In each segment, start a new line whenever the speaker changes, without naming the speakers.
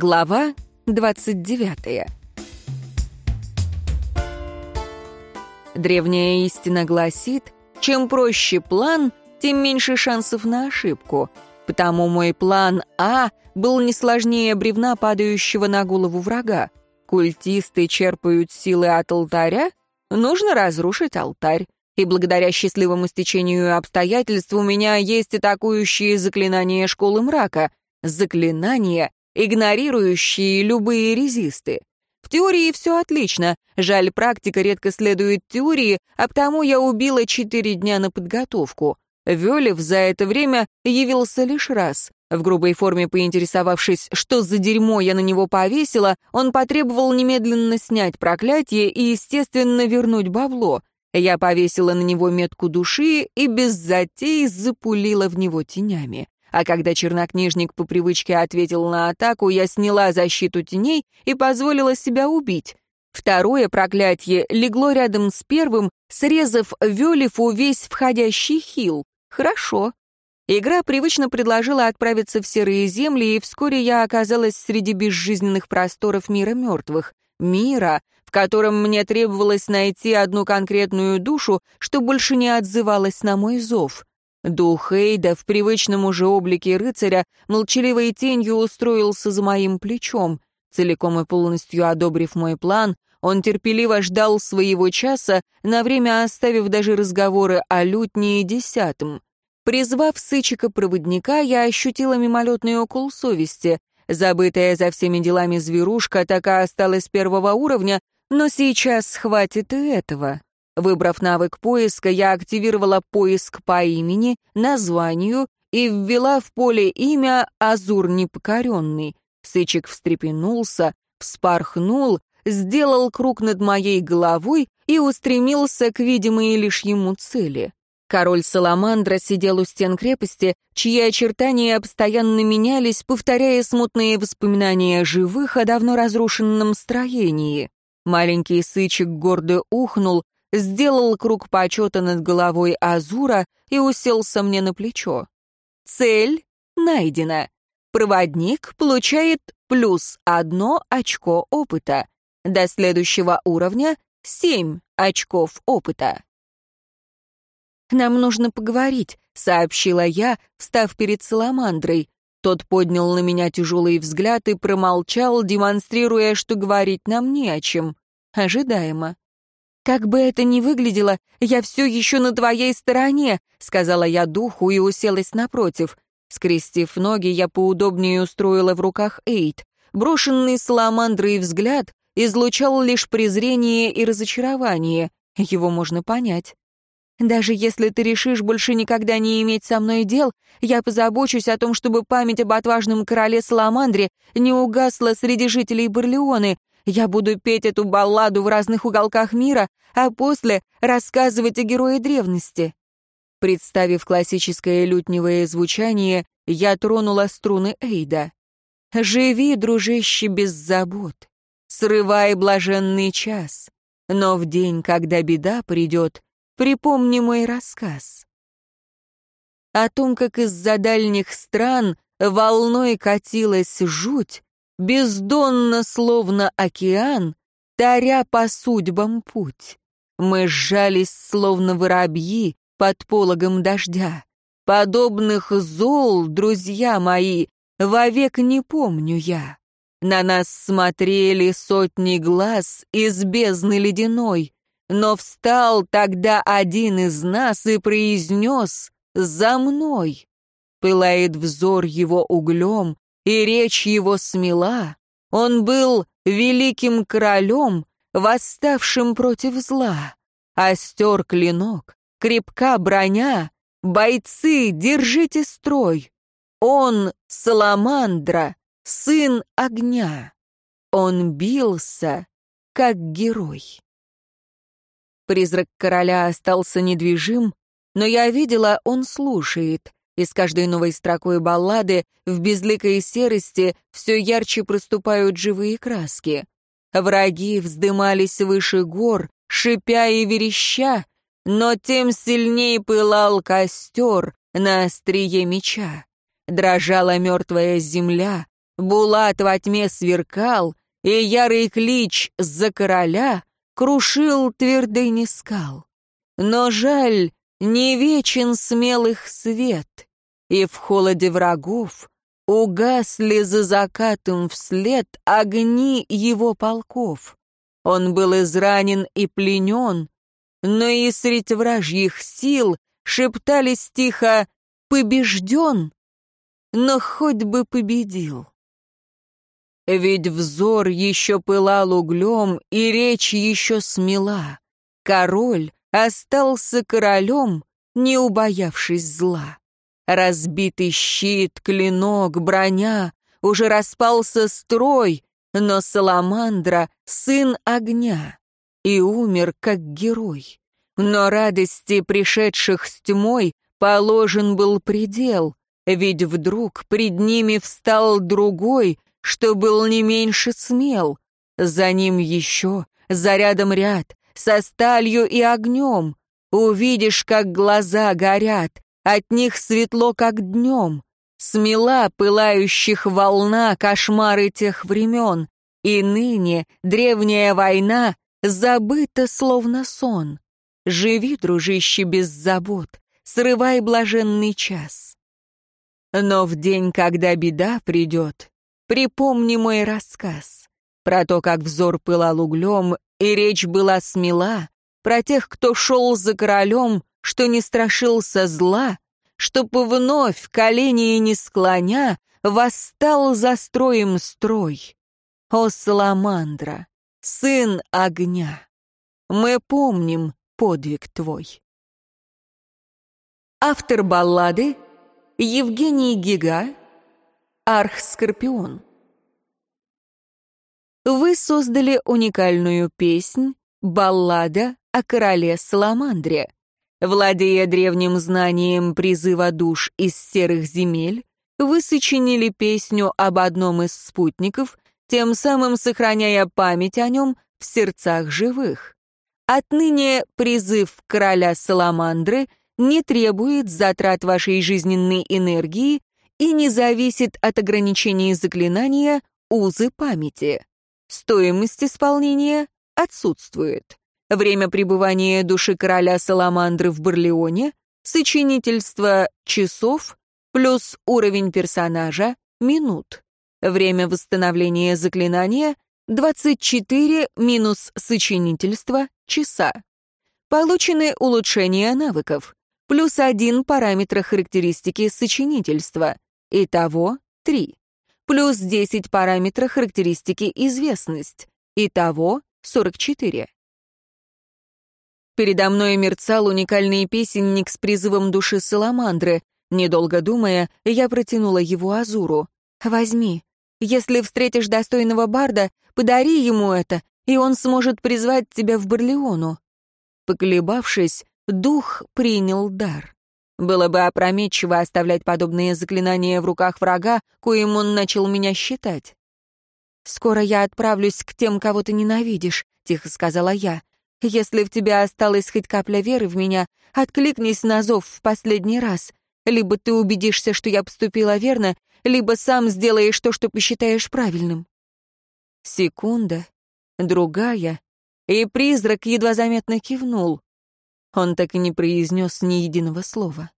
Глава 29. Древняя истина гласит, чем проще план, тем меньше шансов на ошибку. Потому мой план А был не сложнее бревна, падающего на голову врага. Культисты черпают силы от алтаря? Нужно разрушить алтарь. И благодаря счастливому стечению обстоятельств у меня есть атакующие заклинания школы мрака. Заклинания, игнорирующие любые резисты. В теории все отлично. Жаль, практика редко следует теории, а потому я убила четыре дня на подготовку. Велев за это время явился лишь раз. В грубой форме поинтересовавшись, что за дерьмо я на него повесила, он потребовал немедленно снять проклятие и, естественно, вернуть бабло. Я повесила на него метку души и без затей запулила в него тенями. А когда чернокнижник по привычке ответил на атаку, я сняла защиту теней и позволила себя убить. Второе проклятие легло рядом с первым, срезав Велифу весь входящий хил. Хорошо. Игра привычно предложила отправиться в серые земли, и вскоре я оказалась среди безжизненных просторов мира мертвых. Мира, в котором мне требовалось найти одну конкретную душу, что больше не отзывалась на мой зов. Дух Эйда в привычном уже облике рыцаря молчаливой тенью устроился за моим плечом. Целиком и полностью одобрив мой план, он терпеливо ждал своего часа, на время оставив даже разговоры о лютне и десятом. Призвав сычика-проводника, я ощутила мимолетный укол совести. Забытая за всеми делами зверушка так и осталась первого уровня, но сейчас хватит и этого. Выбрав навык поиска, я активировала поиск по имени, названию и ввела в поле имя «Азур непокоренный». Сычик встрепенулся, вспорхнул, сделал круг над моей головой и устремился к видимой лишь ему цели. Король Саламандра сидел у стен крепости, чьи очертания постоянно менялись, повторяя смутные воспоминания живых о давно разрушенном строении. Маленький сычик гордо ухнул, сделал круг почета над головой Азура и уселся мне на плечо. Цель найдена. Проводник получает плюс одно очко опыта. До следующего уровня — семь очков опыта. «Нам нужно поговорить», — сообщила я, встав перед Саламандрой. Тот поднял на меня тяжелый взгляд и промолчал, демонстрируя, что говорить нам не о чем. Ожидаемо. «Как бы это ни выглядело, я все еще на твоей стороне», — сказала я духу и уселась напротив. Скрестив ноги, я поудобнее устроила в руках Эйд. Брошенный саламандрой взгляд излучал лишь презрение и разочарование. Его можно понять. «Даже если ты решишь больше никогда не иметь со мной дел, я позабочусь о том, чтобы память об отважном короле Саламандре не угасла среди жителей Барлеоны, я буду петь эту балладу в разных уголках мира, а после рассказывать о герое древности. Представив классическое лютневое звучание, я тронула струны Эйда. «Живи, дружище, без забот, срывай блаженный час, но в день, когда беда придет, припомни мой рассказ». О том, как из-за дальних стран волной катилась жуть, бездонно, словно океан, таря по судьбам путь. Мы сжались, словно воробьи, под пологом дождя. Подобных зол, друзья мои, вовек не помню я. На нас смотрели сотни глаз из бездны ледяной, но встал тогда один из нас и произнес «За мной!» Пылает взор его углем, и речь его смела. Он был великим королем, восставшим против зла. Остер клинок, крепка броня, бойцы, держите строй. Он — Саламандра, сын огня. Он бился, как герой. Призрак короля остался недвижим, но я видела, он слушает, и с каждой новой строкой баллады в безликой серости все ярче проступают живые краски. Враги вздымались выше гор, шипя и вереща, но тем сильней пылал костер на острие меча. Дрожала мертвая земля, Булат во тьме сверкал, и ярый клич «За короля» крушил твердыни скал. Но жаль, не вечен смелых свет, и в холоде врагов угасли за закатом вслед огни его полков. Он был изранен и пленен, но и средь вражьих сил шептались тихо «Побежден!» но хоть бы победил. Ведь взор еще пылал углем, и речь еще смела. Король остался королем, не убоявшись зла. Разбитый щит, клинок, броня, уже распался строй, но Саламандра — сын огня, и умер как герой. Но радости, пришедших с тьмой, положен был предел, ведь вдруг пред ними встал другой, что был не меньше смел. За ним еще, за рядом ряд, со сталью и огнем. Увидишь, как глаза горят, от них светло, как днем. Смела пылающих волна кошмары тех времен, и ныне древняя война забыта, словно сон. Живи, дружище, без забот, срывай блаженный час. Но в день, когда беда придет, припомни мой рассказ про то, как взор пылал углем, и речь была смела, про тех, кто шел за королем, что не страшился зла, чтоб вновь колени не склоня, восстал за строем строй. О, Саламандра, сын огня, мы помним подвиг твой. Автор баллады — Евгений Гига, Арх-Скорпион. Вы создали уникальную песнь «Баллада о короле Саламандре». Владея древним знанием призыва душ из серых земель, вы сочинили песню об одном из спутников, тем самым сохраняя память о нем в сердцах живых. Отныне призыв короля Саламандры не требует затрат вашей жизненной энергии и не зависит от ограничений заклинания узы памяти. Стоимость исполнения отсутствует. Время пребывания души короля Саламандры в Барлеоне, сочинительство часов плюс уровень персонажа минут. Время восстановления заклинания 24 минус сочинительство часа. Получены улучшения навыков плюс один параметр характеристики сочинительства. Итого три. Плюс 10 параметра характеристики известность. Итого 44. Передо мной мерцал уникальный песенник с призывом души Саламандры. Недолго думая, я протянула его Азуру. «Возьми. Если встретишь достойного барда, подари ему это, и он сможет призвать тебя в Барлеону». Поколебавшись, Дух принял дар. Было бы опрометчиво оставлять подобные заклинания в руках врага, коим он начал меня считать. «Скоро я отправлюсь к тем, кого ты ненавидишь», — тихо сказала я. «Если в тебя осталась хоть капля веры в меня, откликнись на зов в последний раз. Либо ты убедишься, что я поступила верно, либо сам сделаешь то, что посчитаешь правильным». Секунда, другая, и призрак едва заметно кивнул. Он так и не произнес ни единого слова.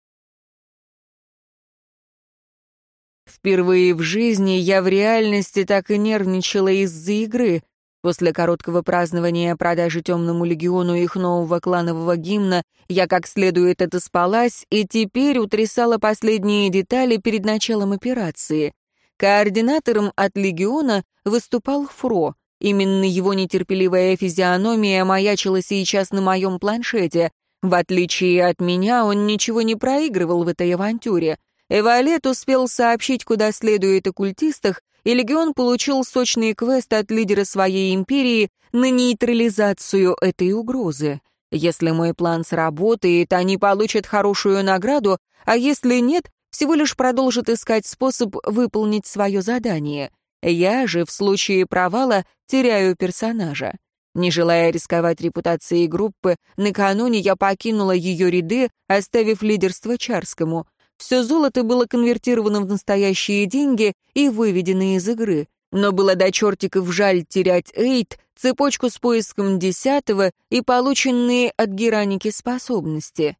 Впервые в жизни я в реальности так и нервничала из-за игры. После короткого празднования продажи Темному Легиону их нового кланового гимна я как следует это спалась и теперь утрясала последние детали перед началом операции. Координатором от Легиона выступал Фро. Именно его нетерпеливая физиономия маячила сейчас на моем планшете. В отличие от меня, он ничего не проигрывал в этой авантюре. Эвалет успел сообщить, куда следует оккультистах, и Легион получил сочный квест от лидера своей империи на нейтрализацию этой угрозы. Если мой план сработает, они получат хорошую награду, а если нет, всего лишь продолжат искать способ выполнить свое задание. Я же в случае провала теряю персонажа. Не желая рисковать репутацией группы, накануне я покинула ее ряды, оставив лидерство Чарскому. Все золото было конвертировано в настоящие деньги и выведено из игры. Но было до чертиков жаль терять Эйт, цепочку с поиском десятого и полученные от Гераники способности.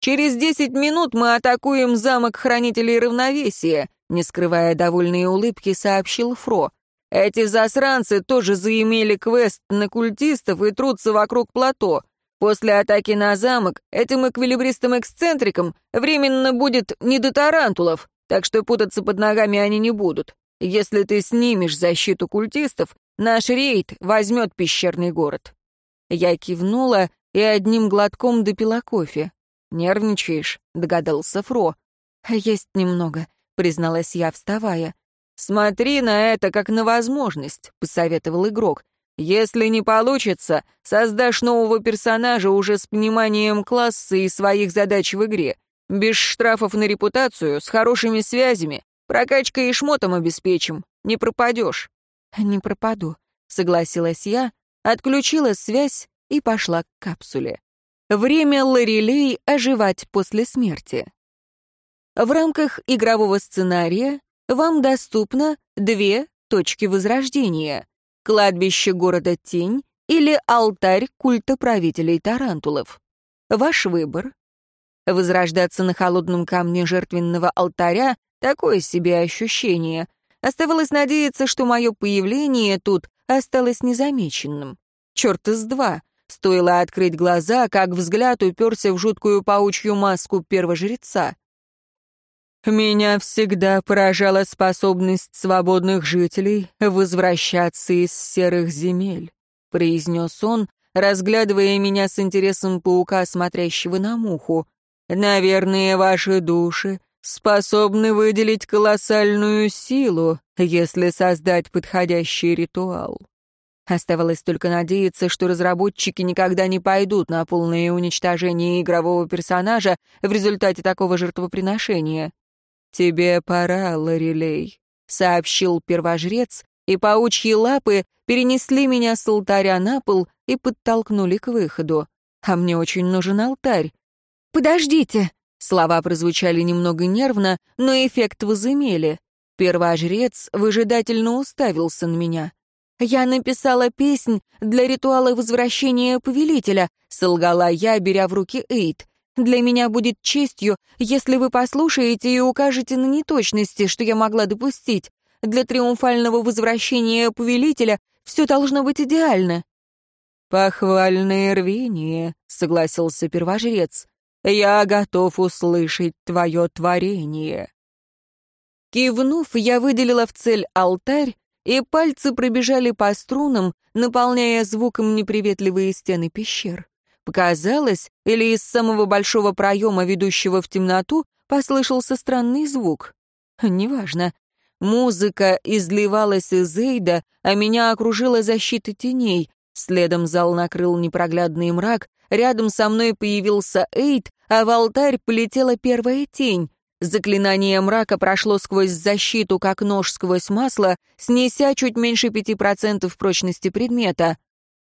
«Через десять минут мы атакуем замок Хранителей Равновесия», не скрывая довольные улыбки, сообщил Фро. «Эти засранцы тоже заимели квест на культистов и трутся вокруг плато. После атаки на замок этим эквилибристам-эксцентрикам временно будет не до тарантулов, так что путаться под ногами они не будут. Если ты снимешь защиту культистов, наш рейд возьмет пещерный город». Я кивнула и одним глотком допила кофе. «Нервничаешь?» — догадался Фро. «Есть немного», — призналась я, вставая. «Смотри на это как на возможность», — посоветовал игрок. «Если не получится, создашь нового персонажа уже с пониманием класса и своих задач в игре. Без штрафов на репутацию, с хорошими связями, Прокачкой и шмотом обеспечим. Не пропадешь». «Не пропаду», — согласилась я, отключила связь и пошла к капсуле. Время Лорелей оживать после смерти. В рамках игрового сценария вам доступно две точки возрождения — кладбище города Тень или алтарь культа правителей тарантулов. Ваш выбор — возрождаться на холодном камне жертвенного алтаря Такое себе ощущение. Оставалось надеяться, что мое появление тут осталось незамеченным. Черт из два. Стоило открыть глаза, как взгляд уперся в жуткую паучью маску первожреца. «Меня всегда поражала способность свободных жителей возвращаться из серых земель», — произнес он, разглядывая меня с интересом паука, смотрящего на муху. «Наверное, ваши души способны выделить колоссальную силу, если создать подходящий ритуал. Оставалось только надеяться, что разработчики никогда не пойдут на полное уничтожение игрового персонажа в результате такого жертвоприношения. «Тебе пора, Лорелей», — сообщил первожрец, и паучьи лапы перенесли меня с алтаря на пол и подтолкнули к выходу. А мне очень нужен алтарь. «Подождите!» Слова прозвучали немного нервно, но эффект возымели. Первожрец выжидательно уставился на меня. «Я написала песнь для ритуала возвращения повелителя», — солгала я, беря в руки Эйд. «Для меня будет честью, если вы послушаете и укажете на неточности, что я могла допустить. Для триумфального возвращения повелителя все должно быть идеально». «Похвальное рвение», — согласился первожрец. Я готов услышать твое творение». Кивнув, я выделила в цель алтарь, и пальцы пробежали по струнам, наполняя звуком неприветливые стены пещер. Показалось, или из самого большого проема, ведущего в темноту, послышался странный звук. Неважно. Музыка изливалась из Эйда, а меня окружила защита теней. Следом зал накрыл непроглядный мрак, Рядом со мной появился Эйд, а в алтарь полетела первая тень. Заклинание мрака прошло сквозь защиту, как нож сквозь масло, снеся чуть меньше пяти процентов прочности предмета.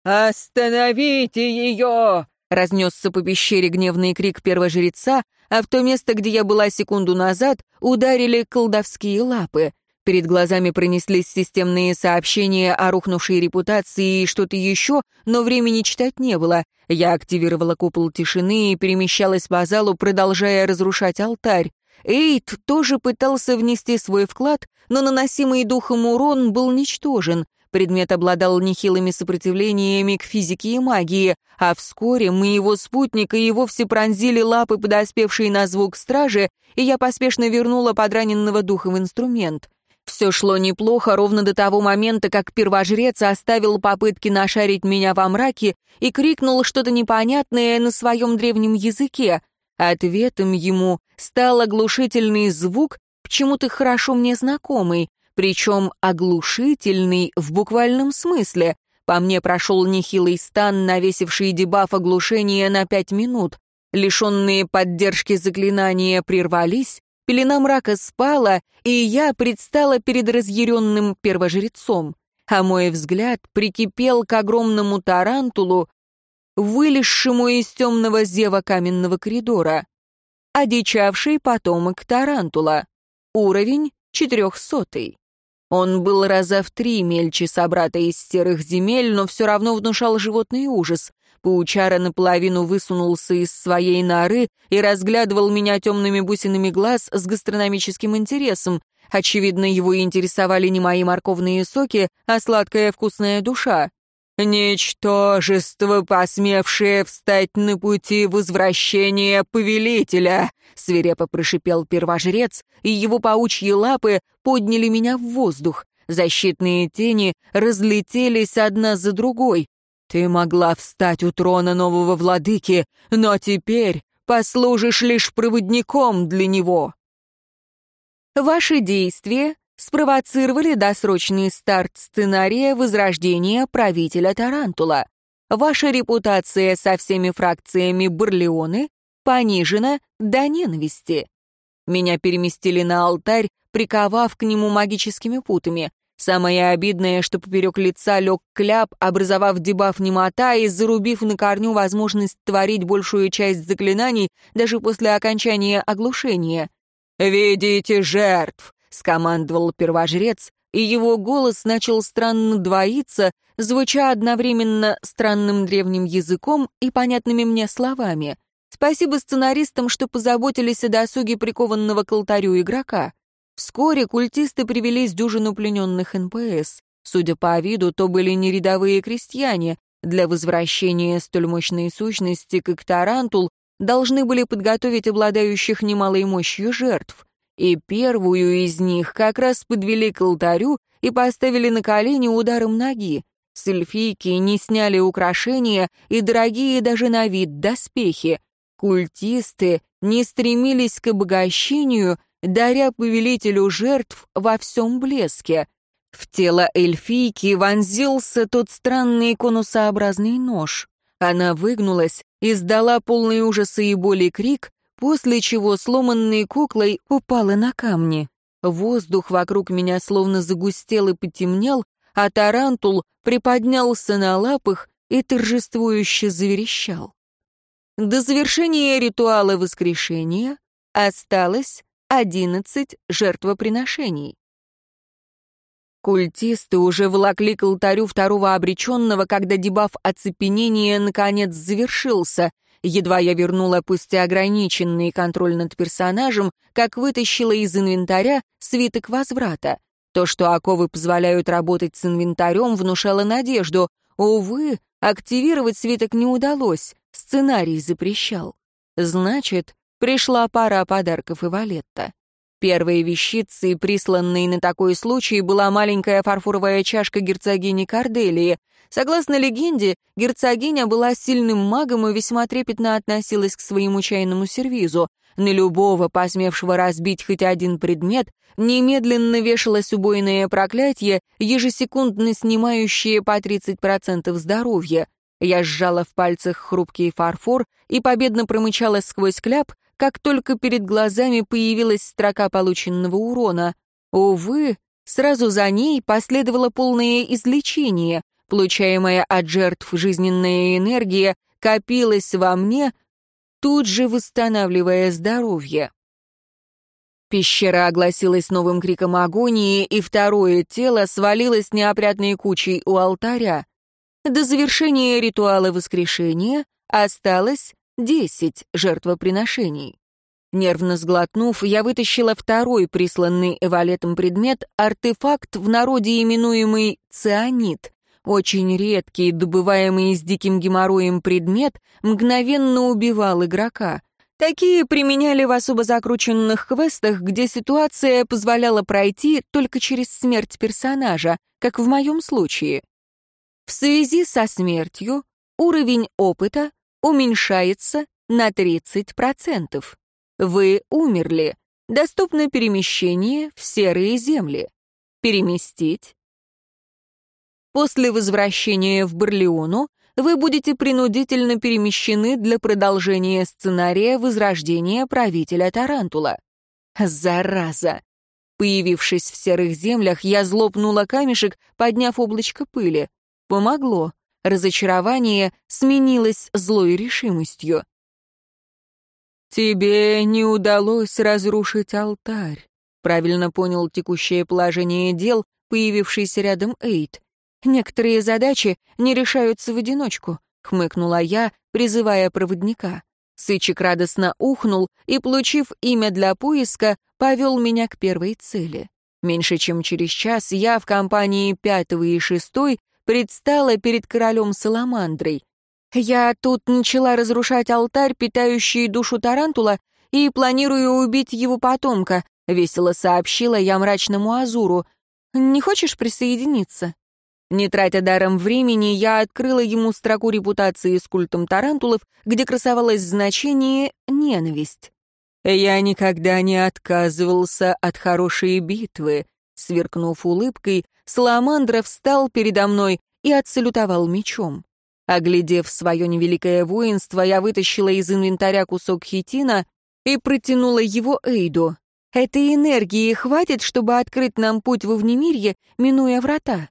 «Остановите ее!» — разнесся по пещере гневный крик первожреца, а в то место, где я была секунду назад, ударили колдовские лапы. Перед глазами пронеслись системные сообщения о рухнувшей репутации и что-то еще, но времени читать не было. Я активировала купол тишины и перемещалась по залу, продолжая разрушать алтарь. Эйд тоже пытался внести свой вклад, но наносимый духом урон был ничтожен. Предмет обладал нехилыми сопротивлениями к физике и магии, а вскоре моего спутника и вовсе пронзили лапы, подоспевшие на звук стражи, и я поспешно вернула подраненного духом инструмент. Все шло неплохо ровно до того момента, как первожрец оставил попытки нашарить меня во мраке и крикнул что-то непонятное на своем древнем языке. Ответом ему стал оглушительный звук, почему-то хорошо мне знакомый, причем оглушительный в буквальном смысле. По мне прошел нехилый стан, навесивший дебаф оглушения на пять минут. Лишенные поддержки заклинания прервались, Пелена мрака спала, и я предстала перед разъяренным первожрецом, а мой взгляд прикипел к огромному тарантулу, вылезшему из темного зева каменного коридора. одичавший потомок Тарантула. Уровень четырехсотый. Он был раза в три мельче собрата из серых земель, но все равно внушал животный ужас. Паучара наполовину высунулся из своей норы и разглядывал меня темными бусинами глаз с гастрономическим интересом. Очевидно, его интересовали не мои морковные соки, а сладкая вкусная душа. «Ничтожество, посмевшее встать на пути возвращения повелителя!» — свирепо прошипел первожрец, и его паучьи лапы подняли меня в воздух. Защитные тени разлетелись одна за другой. «Ты могла встать у трона нового владыки, но теперь послужишь лишь проводником для него!» Ваши действия спровоцировали досрочный старт сценария возрождения правителя Тарантула. Ваша репутация со всеми фракциями Барлеоны понижена до ненависти. Меня переместили на алтарь, приковав к нему магическими путами. Самое обидное, что поперек лица лег кляп, образовав дебаф немота и зарубив на корню возможность творить большую часть заклинаний даже после окончания оглушения. «Ведите жертв!» — скомандовал первожрец, и его голос начал странно двоиться, звуча одновременно странным древним языком и понятными мне словами. Спасибо сценаристам, что позаботились о досуге прикованного к алтарю игрока. Вскоре культисты привели с дюжину плененных НПС. Судя по виду, то были не рядовые крестьяне. Для возвращения столь мощной сущности, как Тарантул, должны были подготовить обладающих немалой мощью жертв. И первую из них как раз подвели к алтарю и поставили на колени ударом ноги. С эльфийки не сняли украшения и дорогие даже на вид доспехи. Культисты не стремились к обогащению, даря повелителю жертв во всем блеске. В тело эльфийки вонзился тот странный конусообразный нож. Она выгнулась, издала полный ужаса и боли крик, после чего сломанной куклой упала на камни. Воздух вокруг меня словно загустел и потемнел, а тарантул приподнялся на лапах и торжествующе заверещал. До завершения ритуала воскрешения осталось одиннадцать жертвоприношений. Культисты уже волокли к алтарю второго обреченного, когда дебаф оцепенения наконец завершился. Едва я вернула пусть и ограниченный контроль над персонажем, как вытащила из инвентаря свиток возврата. То, что оковы позволяют работать с инвентарем, внушало надежду. Увы, активировать свиток не удалось, сценарий запрещал. Значит, пришла пара подарков и Валетта. Первой вещицей, присланной на такой случай, была маленькая фарфоровая чашка герцогини Корделии. Согласно легенде, герцогиня была сильным магом и весьма трепетно относилась к своему чайному сервизу. На любого, посмевшего разбить хоть один предмет, немедленно вешалось убойное проклятие, ежесекундно снимающее по 30% здоровья. Я сжала в пальцах хрупкий фарфор и победно промычала сквозь кляп, как только перед глазами появилась строка полученного урона. Увы, сразу за ней последовало полное излечение. Получаемая от жертв жизненная энергия копилась во мне, тут же восстанавливая здоровье. Пещера огласилась новым криком агонии, и второе тело свалилось неопрятной кучей у алтаря. До завершения ритуала воскрешения осталось десять жертвоприношений. Нервно сглотнув, я вытащила второй присланный эвалетом предмет, артефакт, в народе именуемый цианид. Очень редкий, добываемый с диким геморроем предмет, мгновенно убивал игрока. Такие применяли в особо закрученных квестах, где ситуация позволяла пройти только через смерть персонажа, как в моем случае. В связи со смертью уровень опыта уменьшается на 30%. Вы умерли. Доступно перемещение в серые земли. Переместить. После возвращения в Барлеону вы будете принудительно перемещены для продолжения сценария возрождения правителя Тарантула. Зараза! Появившись в серых землях, я злопнула камешек, подняв облачко пыли. Помогло. Разочарование сменилось злой решимостью. «Тебе не удалось разрушить алтарь», — правильно понял текущее положение дел, появившийся рядом Эйд. «Некоторые задачи не решаются в одиночку», — хмыкнула я, призывая проводника. Сычик радостно ухнул и, получив имя для поиска, повел меня к первой цели. Меньше чем через час я в компании пятого и шестой предстала перед королем Саламандрой. Я тут начала разрушать алтарь, питающий душу Тарантула, и планирую убить его потомка, весело сообщила я мрачному Азуру. Не хочешь присоединиться? Не тратя даром времени, я открыла ему строку репутации с культом тарантулов, где красовалось значение «ненависть». «Я никогда не отказывался от хорошей битвы», — сверкнув улыбкой, Саламандра встал передо мной и отсалютовал мечом. Оглядев свое невеликое воинство, я вытащила из инвентаря кусок хитина и протянула его Эйду. «Этой энергии хватит, чтобы открыть нам путь во Внемирье, минуя врата?»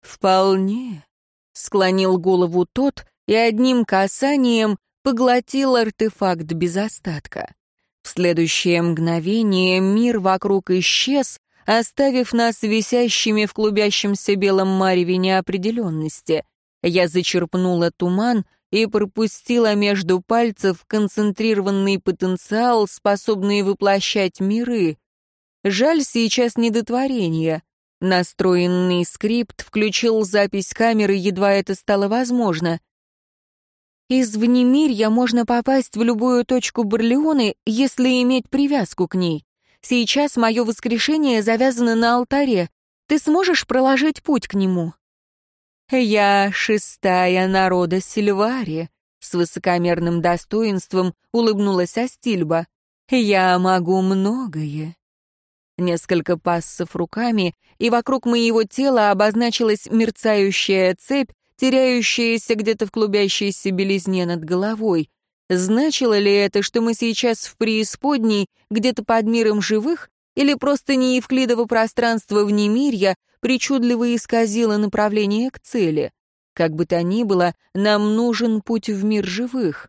«Вполне», — склонил голову тот и одним касанием поглотил артефакт без остатка. В следующее мгновение мир вокруг исчез, оставив нас висящими в клубящемся белом мареве неопределенности. Я зачерпнула туман и пропустила между пальцев концентрированный потенциал, способный воплощать миры. Жаль, сейчас не. Настроенный скрипт включил запись камеры, едва это стало возможно. Из внемирья можно попасть в любую точку Барлеоны, если иметь привязку к ней. Сейчас мое воскрешение завязано на алтаре. Ты сможешь проложить путь к нему?» «Я шестая народа Сильвари», — с высокомерным достоинством улыбнулась Астильба. «Я могу многое». Несколько пассов руками, и вокруг моего тела обозначилась мерцающая цепь, теряющаяся где-то в клубящейся белизне над головой. Значило ли это, что мы сейчас в преисподней, где-то под миром живых, или просто неевклидово пространство внемирья причудливо исказило направление к цели? Как бы то ни было, нам нужен путь в мир живых.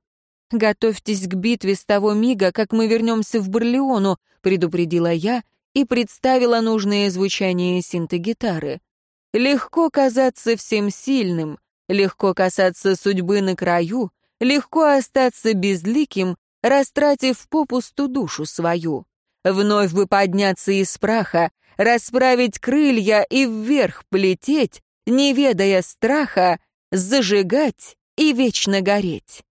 «Готовьтесь к битве с того мига, как мы вернемся в Барлеону», — предупредила я, и представила нужное звучание синтегитары. Легко казаться всем сильным, легко касаться судьбы на краю, легко остаться безликим, растратив попусту душу свою. Вновь бы подняться из праха, расправить крылья и вверх полететь, не ведая страха, зажигать и вечно гореть.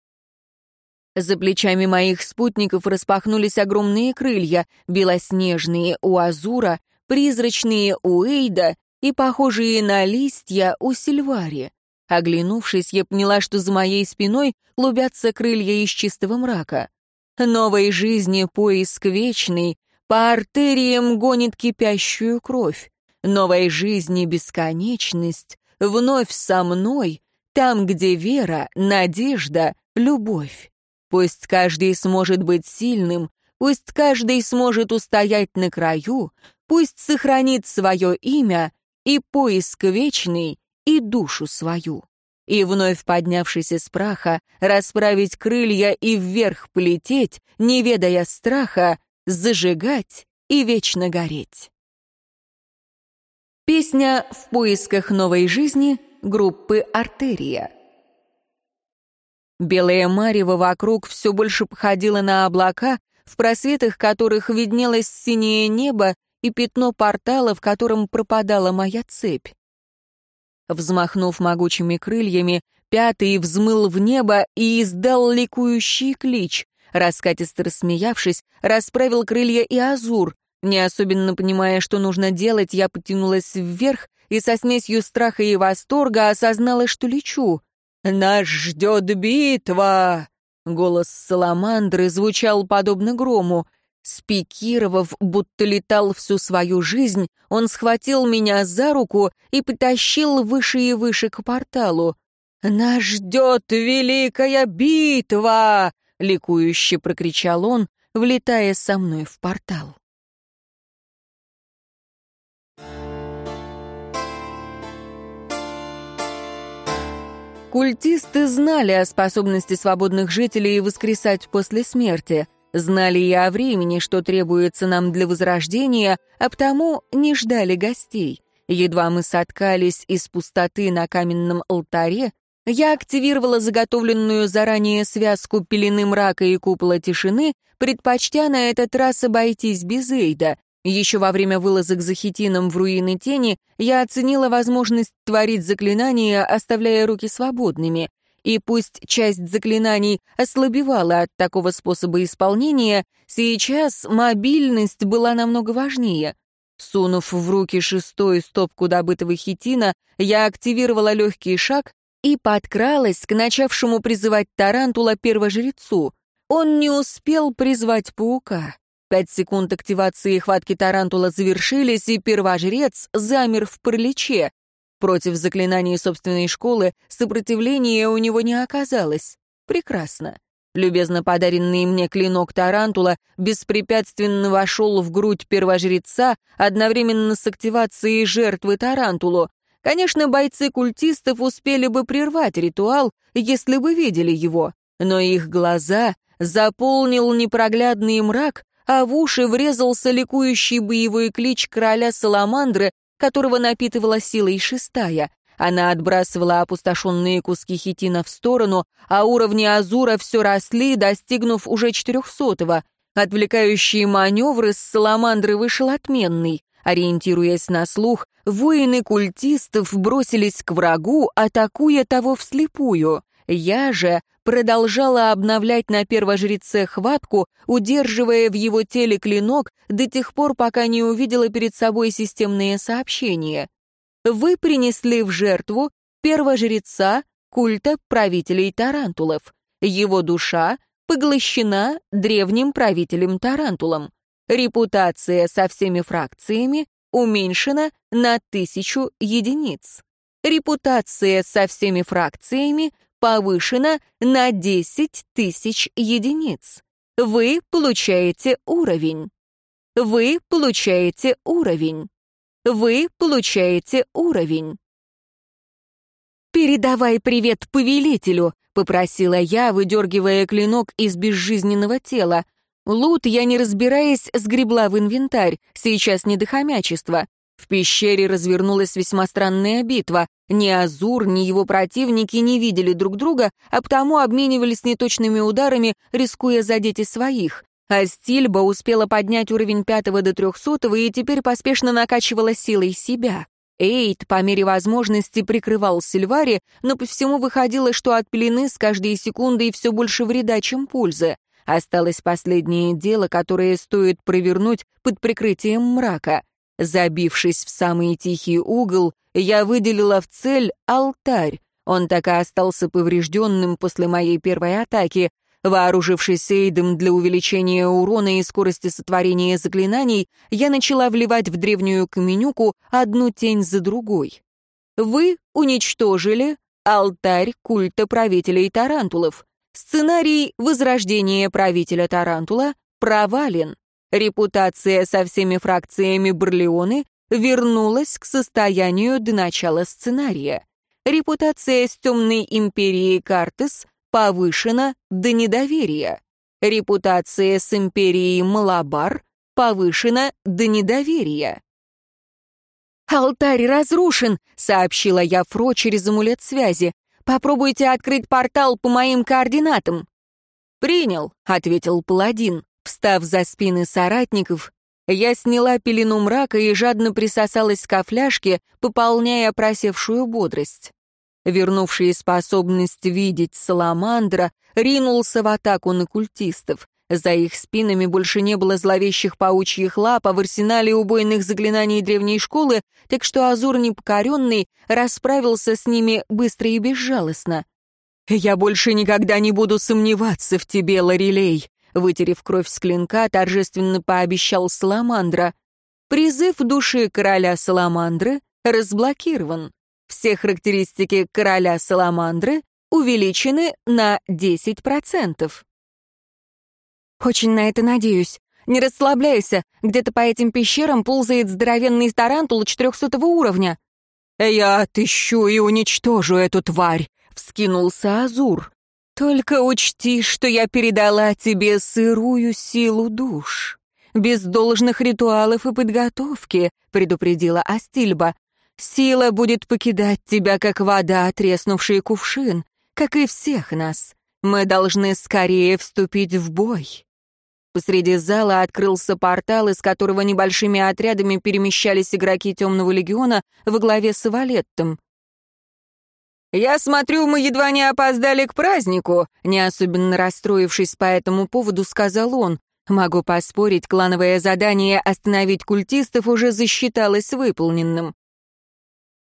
За плечами моих спутников распахнулись огромные крылья, белоснежные у Азура, призрачные у Эйда и похожие на листья у Сильвари. Оглянувшись, я поняла, что за моей спиной клубятся крылья из чистого мрака. Новой жизни поиск вечный, по артериям гонит кипящую кровь. Новой жизни бесконечность, вновь со мной, там, где вера, надежда, любовь. Пусть каждый сможет быть сильным, пусть каждый сможет устоять на краю, пусть сохранит свое имя и поиск вечный, и душу свою. И вновь поднявшись из праха, расправить крылья и вверх полететь, не ведая страха, зажигать и вечно гореть. Песня «В поисках новой жизни» группы «Артерия». Белое марево вокруг все больше походило на облака, в просветах которых виднелось синее небо и пятно портала, в котором пропадала моя цепь. Взмахнув могучими крыльями, пятый взмыл в небо и издал ликующий клич. Раскатисто рассмеявшись, расправил крылья и азур. Не особенно понимая, что нужно делать, я потянулась вверх и со смесью страха и восторга осознала, что лечу. «Нас ждет битва!» Голос Саламандры звучал подобно грому. Спикировав, будто летал всю свою жизнь, он схватил меня за руку и потащил выше и выше к порталу. «Нас ждет великая битва!» — ликующе прокричал он, влетая со мной в портал. Культисты знали о способности свободных жителей воскресать после смерти. Знали и о времени, что требуется нам для возрождения, а потому не ждали гостей. Едва мы соткались из пустоты на каменном алтаре, я активировала заготовленную заранее связку пелены мрака и купола тишины, предпочтя на этот раз обойтись без Эйда. Еще во время вылазок за хитином в руины тени я оценила возможность творить заклинания, оставляя руки свободными. И пусть часть заклинаний ослабевала от такого способа исполнения, сейчас мобильность была намного важнее. Сунув в руки шестой стопку добытого хитина, я активировала легкий шаг и подкралась к начавшему призывать тарантула первожрецу. Он не успел призвать паука. Пять секунд активации хватки тарантула завершились, и первожрец замер в параличе. Против заклинаний собственной школы сопротивления у него не оказалось. Прекрасно. Любезно подаренный мне клинок тарантула беспрепятственно вошел в грудь первожреца одновременно с активацией жертвы тарантулу, Конечно, бойцы культистов успели бы прервать ритуал, если бы видели его, но их глаза заполнил непроглядный мрак, а в уши врезался ликующий боевой клич короля Саламандры, которого напитывала силой шестая. Она отбрасывала опустошенные куски хитина в сторону, а уровни Азура все росли, достигнув уже четырехсотого. Отвлекающие маневры с Саламандры вышел отменный. Ориентируясь на слух, воины культистов бросились к врагу, атакуя того вслепую. Я же продолжала обновлять на первожреце хватку, удерживая в его теле клинок до тех пор, пока не увидела перед собой системные сообщения. Вы принесли в жертву первожреца культа правителей тарантулов. Его душа поглощена древним правителем тарантулом. Репутация со всеми фракциями уменьшена на тысячу единиц. Репутация со всеми фракциями повышена на 10 тысяч единиц. Вы получаете уровень. Вы получаете уровень. Вы получаете уровень. «Передавай привет повелителю», — попросила я, выдергивая клинок из безжизненного тела. Лут я, не разбираясь, сгребла в инвентарь, сейчас не до хомячества. В пещере развернулась весьма странная битва. Ни Азур, ни его противники не видели друг друга, а потому обменивались неточными ударами, рискуя задеть и своих. А Стильба успела поднять уровень пятого до трехсотого и теперь поспешно накачивала силой себя. Эйд по мере возможности прикрывал Сильвари, но по всему выходило, что от пелены с каждой секундой все больше вреда, чем пользы. Осталось последнее дело, которое стоит провернуть под прикрытием мрака. Забившись в самый тихий угол, я выделила в цель алтарь. Он так и остался поврежденным после моей первой атаки. Вооружившись эйдом для увеличения урона и скорости сотворения заклинаний, я начала вливать в древнюю каменюку одну тень за другой. Вы уничтожили алтарь культа правителей тарантулов. Сценарий возрождения правителя Тарантула провален. Репутация со всеми фракциями Барлеоны вернулась к состоянию до начала сценария. Репутация с темной империей Картес повышена до недоверия. Репутация с империей Малабар повышена до недоверия. «Алтарь разрушен», — сообщила я Фро через амулет связи. Попробуйте открыть портал по моим координатам». «Принял», — ответил паладин. Встав за спины соратников, я сняла пелену мрака и жадно присосалась к фляжке, пополняя просевшую бодрость. Вернувший способность видеть Саламандра ринулся в атаку на культистов. За их спинами больше не было зловещих паучьих лап, а в арсенале убойных заклинаний древней школы, так что Азур непокоренный расправился с ними быстро и безжалостно. «Я больше никогда не буду сомневаться в тебе, Лорелей», вытерев кровь с клинка, торжественно пообещал Саламандра. Призыв души короля Саламандры разблокирован. Все характеристики короля Саламандры увеличены на 10%. «Очень на это надеюсь. Не расслабляйся, где-то по этим пещерам ползает здоровенный тарантул четырехсотого уровня».
«Я отыщу и уничтожу эту тварь», — вскинулся Азур.
«Только учти, что я передала тебе сырую силу душ. Без должных ритуалов и подготовки», — предупредила Астильба. «Сила будет покидать тебя, как вода, треснувший кувшин, как и всех нас. Мы должны скорее вступить в бой». Посреди зала открылся портал, из которого небольшими отрядами перемещались игроки Темного Легиона во главе с Валеттом. «Я смотрю, мы едва не опоздали к празднику», не особенно расстроившись по этому поводу, сказал он. «Могу поспорить, клановое задание остановить культистов уже засчиталось выполненным».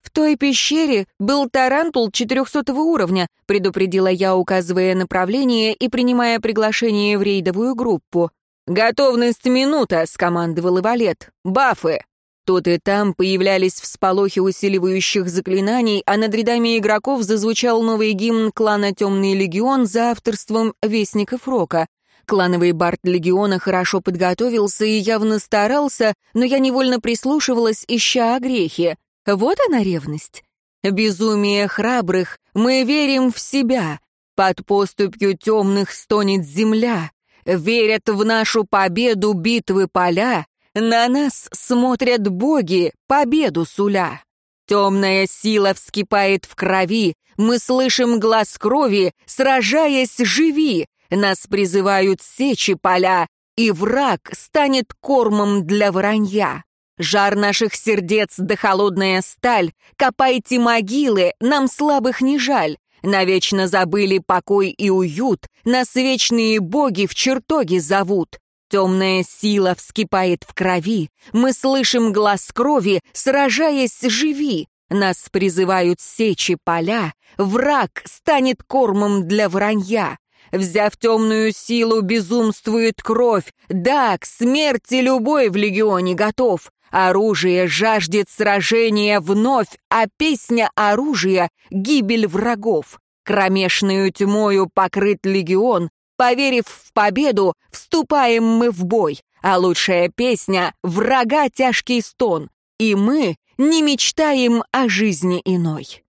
«В той пещере был тарантул 400 уровня», предупредила я, указывая направление и принимая приглашение в рейдовую группу. «Готовность минута», — скомандовал Ивалет. «Бафы». Тут и там появлялись всполохи усиливающих заклинаний, а над рядами игроков зазвучал новый гимн клана «Темный легион» за авторством Вестников Рока. Клановый бард легиона хорошо подготовился и явно старался, но я невольно прислушивалась, ища огрехи. Вот она ревность. Безумие храбрых, мы верим в себя. Под поступью темных стонет земля верят в нашу победу битвы поля, на нас смотрят боги, победу суля. Темная сила вскипает в крови, мы слышим глаз крови, сражаясь, живи. Нас призывают сечи поля, и враг станет кормом для вранья. Жар наших сердец да холодная сталь, копайте могилы, нам слабых не жаль. Навечно забыли покой и уют, нас вечные боги в чертоги зовут. Темная сила вскипает в крови, мы слышим глаз крови, сражаясь, живи. Нас призывают сечи поля, враг станет кормом для вранья. Взяв темную силу, безумствует кровь. Да, к смерти любой в легионе готов. Оружие жаждет сражения вновь, а песня оружия — гибель врагов. Кромешную тьмою покрыт легион, поверив в победу, вступаем мы в бой, а лучшая песня — врага тяжкий стон, и мы не мечтаем о жизни иной.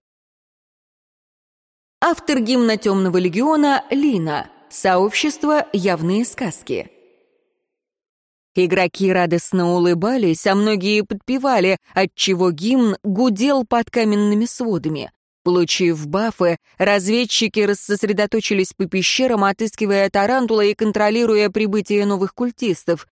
Автор гимна Темного легиона — Лина. Сообщество «Явные сказки». Игроки радостно улыбались, а многие подпевали, отчего гимн гудел под каменными сводами. Получив бафы, разведчики рассосредоточились по пещерам, отыскивая тарантула и контролируя прибытие новых культистов.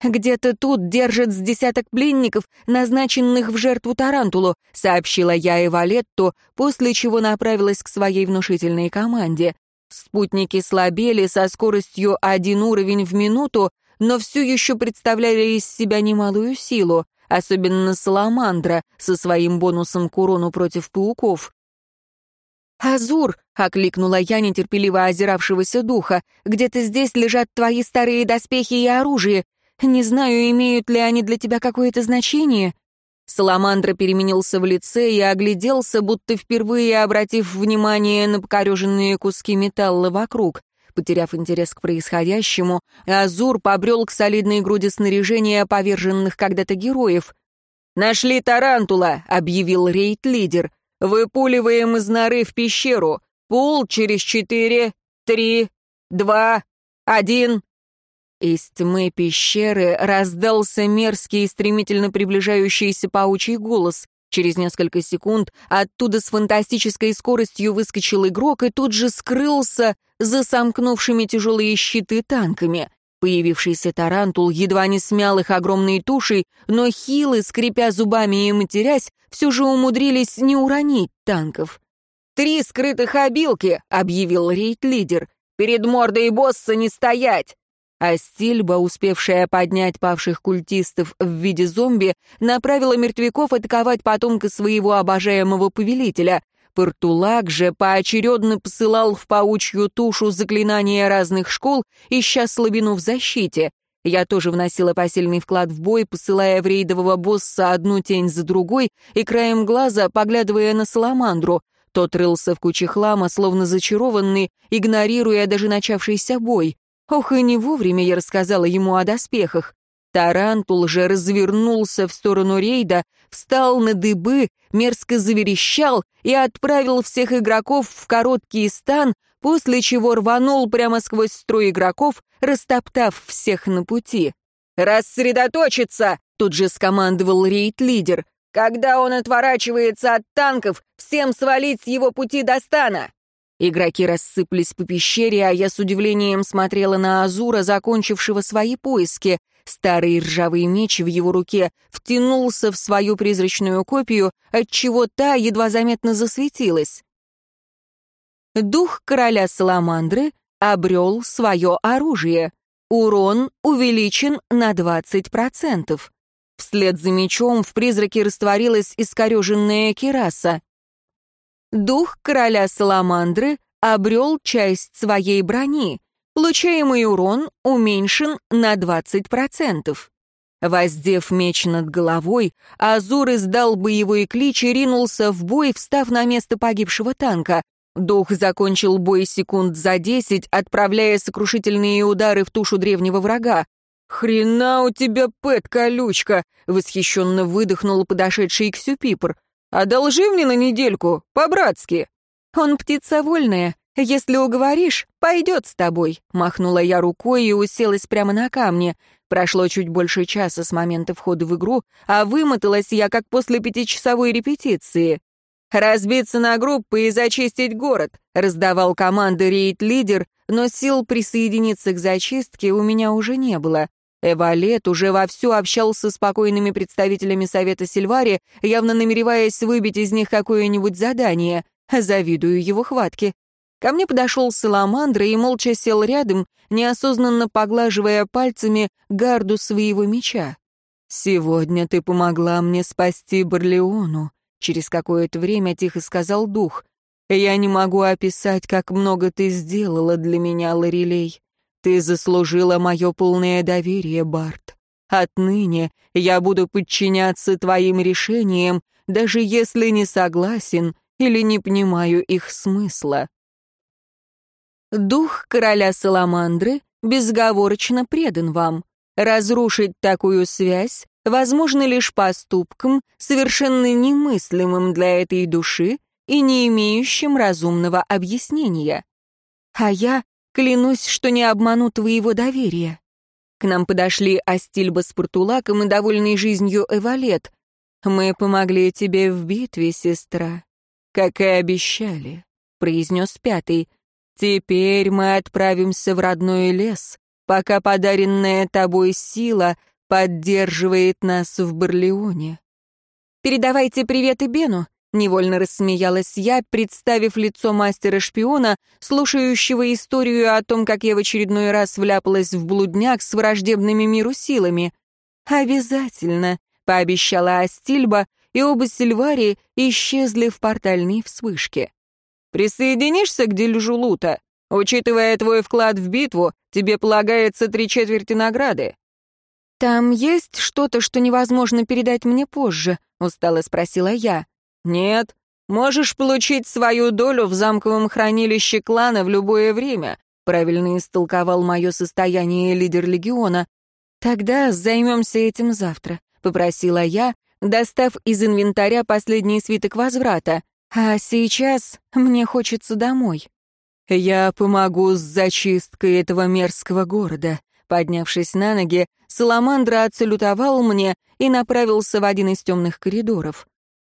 «Где-то тут держат с десяток пленников, назначенных в жертву тарантулу», сообщила я и Валетту, после чего направилась к своей внушительной команде. Спутники слабели со скоростью один уровень в минуту, но все еще представляли из себя немалую силу, особенно Саламандра со своим бонусом к урону против пауков. «Азур!» — окликнула я нетерпеливо озиравшегося духа. «Где-то здесь лежат твои старые доспехи и оружие. Не знаю, имеют ли они для тебя какое-то значение». Саламандра переменился в лице и огляделся, будто впервые обратив внимание на покореженные куски металла вокруг. Потеряв интерес к происходящему, Азур побрел к солидной груди снаряжения поверженных когда-то героев. «Нашли тарантула», — объявил рейд-лидер. «Выпуливаем из норы в пещеру. Пул через четыре, три, два, один». Из тьмы пещеры раздался мерзкий и стремительно приближающийся паучий голос. Через несколько секунд оттуда с фантастической скоростью выскочил игрок и тут же скрылся за сомкнувшими тяжелые щиты танками. Появившийся тарантул едва не смял их огромной тушей, но хилы, скрипя зубами и матерясь, все же умудрились не уронить танков. «Три скрытых обилки!» — объявил рейд-лидер. «Перед мордой босса не стоять!» Астильба, успевшая поднять павших культистов в виде зомби, направила мертвяков атаковать потомка своего обожаемого повелителя. Портулак же поочередно посылал в паучью тушу заклинания разных школ, ища слабину в защите. Я тоже вносила посильный вклад в бой, посылая в рейдового босса одну тень за другой и краем глаза поглядывая на Саламандру. Тот рылся в куче хлама, словно зачарованный, игнорируя даже начавшийся бой. Ох, и не вовремя я рассказала ему о доспехах. Тарантул же развернулся в сторону рейда, встал на дыбы, мерзко заверещал и отправил всех игроков в короткий стан, после чего рванул прямо сквозь строй игроков, растоптав всех на пути. «Рассредоточиться!» — тут же скомандовал рейд-лидер. «Когда он отворачивается от танков, всем свалить с его пути до стана!» Игроки рассыпались по пещере, а я с удивлением смотрела на Азура, закончившего свои поиски. Старый ржавый меч в его руке втянулся в свою призрачную копию, отчего та едва заметно засветилась. Дух короля Саламандры обрел свое оружие. Урон увеличен на 20%. Вслед за мечом в призраке растворилась искореженная кераса. Дух короля Саламандры обрел часть своей брони. Получаемый урон уменьшен на 20%. Воздев меч над головой, Азур издал боевой клич и ринулся в бой, встав на место погибшего танка. Дух закончил бой секунд за десять, отправляя сокрушительные удары в тушу древнего врага. «Хрена у тебя, Пэт, колючка!» — восхищенно выдохнул подошедший Ксюпипр. «Одолжи мне на недельку, по-братски». «Он птица вольная. Если уговоришь, пойдет с тобой», — махнула я рукой и уселась прямо на камне. Прошло чуть больше часа с момента входа в игру, а вымоталась я, как после пятичасовой репетиции. «Разбиться на группы и зачистить город», — раздавал команды рейд-лидер, но сил присоединиться к зачистке у меня уже не было. Эвалет уже вовсю общался с спокойными представителями Совета Сильвари, явно намереваясь выбить из них какое-нибудь задание. Завидую его хватке. Ко мне подошел Саламандра и молча сел рядом, неосознанно поглаживая пальцами гарду своего меча. «Сегодня ты помогла мне спасти Барлеону», — через какое-то время тихо сказал дух. «Я не могу описать, как много ты сделала для меня, Лорелей. Ты заслужила мое полное доверие, Барт. Отныне я буду подчиняться твоим решениям, даже если не согласен или не понимаю их смысла. Дух короля Саламандры безговорочно предан вам. Разрушить такую связь возможно лишь поступком, совершенно немыслимым для этой души и не имеющим разумного объяснения. А я Клянусь, что не обману твоего доверия. К нам подошли Астильба с Портулаком и довольный жизнью Эвалет. Мы помогли тебе в битве, сестра, как и обещали, произнес пятый. Теперь мы отправимся в родной лес, пока подаренная тобой сила поддерживает нас в Барлеоне. Передавайте привет и Бену, Невольно рассмеялась я, представив лицо мастера-шпиона, слушающего историю о том, как я в очередной раз вляпалась в блудняк с враждебными миру силами. «Обязательно», — пообещала Астильба, и оба Сильвари исчезли в портальной вспышке. «Присоединишься к дележу лута? Учитывая твой вклад в битву, тебе полагается три четверти награды». «Там есть что-то, что невозможно передать мне позже?» — устало спросила я. «Нет, можешь получить свою долю в замковом хранилище клана в любое время», правильно истолковал мое состояние лидер легиона. «Тогда займемся этим завтра», — попросила я, достав из инвентаря последний свиток возврата. «А сейчас мне хочется домой». «Я помогу с зачисткой этого мерзкого города», Поднявшись на ноги, Саламандра отсалютовал мне и направился в один из темных коридоров.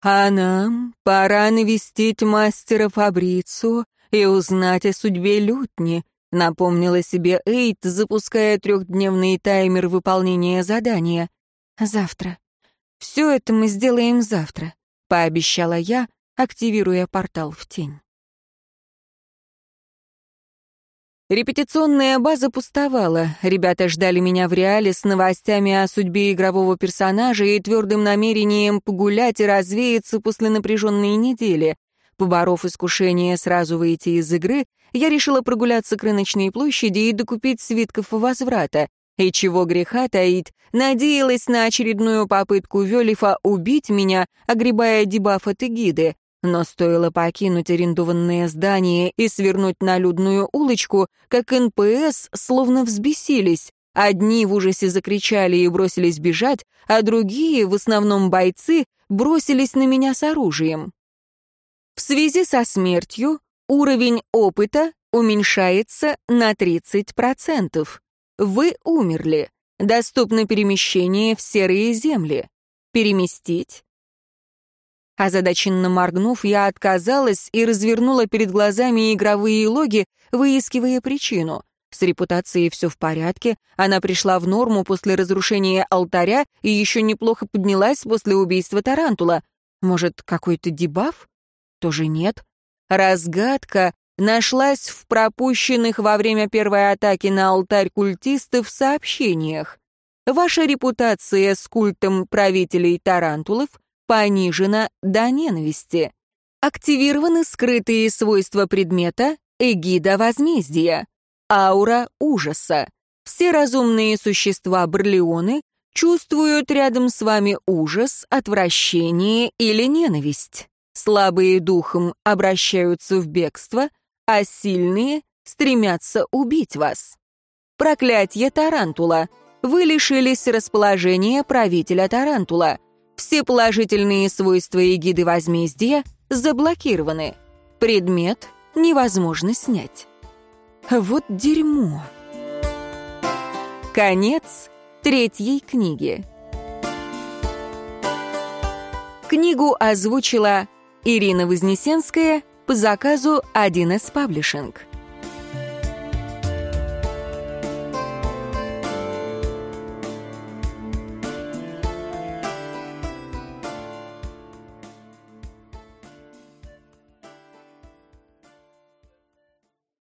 А нам пора навестить мастера Фабрицу и узнать о судьбе лютни, напомнила себе Эйт, запуская трехдневный таймер выполнения задания. Завтра. Все это мы сделаем завтра, пообещала я, активируя портал в тень. Репетиционная база пустовала. Ребята ждали меня в реале с новостями о судьбе игрового персонажа и твердым намерением погулять и развеяться после напряженной недели. Поборов искушение сразу выйти из игры, я решила прогуляться к рыночной площади и докупить свитков возврата. И чего греха таить, надеялась на очередную попытку Велифа убить меня, огребая дебаф от эгиды. Но стоило покинуть арендованное здание и свернуть на людную улочку, как НПС словно взбесились. Одни в ужасе закричали и бросились бежать, а другие, в основном бойцы, бросились на меня с оружием. В связи со смертью уровень опыта уменьшается на 30%. Вы умерли. Доступно перемещение в серые земли. Переместить? Озадаченно моргнув, я отказалась и развернула перед глазами игровые логи, выискивая причину. С репутацией все в порядке, она пришла в норму после разрушения алтаря и еще неплохо поднялась после убийства Тарантула. Может, какой-то дебаф? Тоже нет. Разгадка нашлась в пропущенных во время первой атаки на алтарь культистов сообщениях. Ваша репутация с культом правителей Тарантулов понижена до ненависти. Активированы скрытые свойства предмета эгида возмездия, аура ужаса. Все разумные существа Барлеоны чувствуют рядом с вами ужас, отвращение или ненависть. Слабые духом обращаются в бегство, а сильные стремятся убить вас. Проклятье Тарантула. Вы лишились расположения правителя Тарантула. Все положительные свойства эгиды возмездия заблокированы. Предмет невозможно снять. Вот дерьмо. Конец третьей книги. Книгу озвучила Ирина Вознесенская по заказу 1С Паблишинг.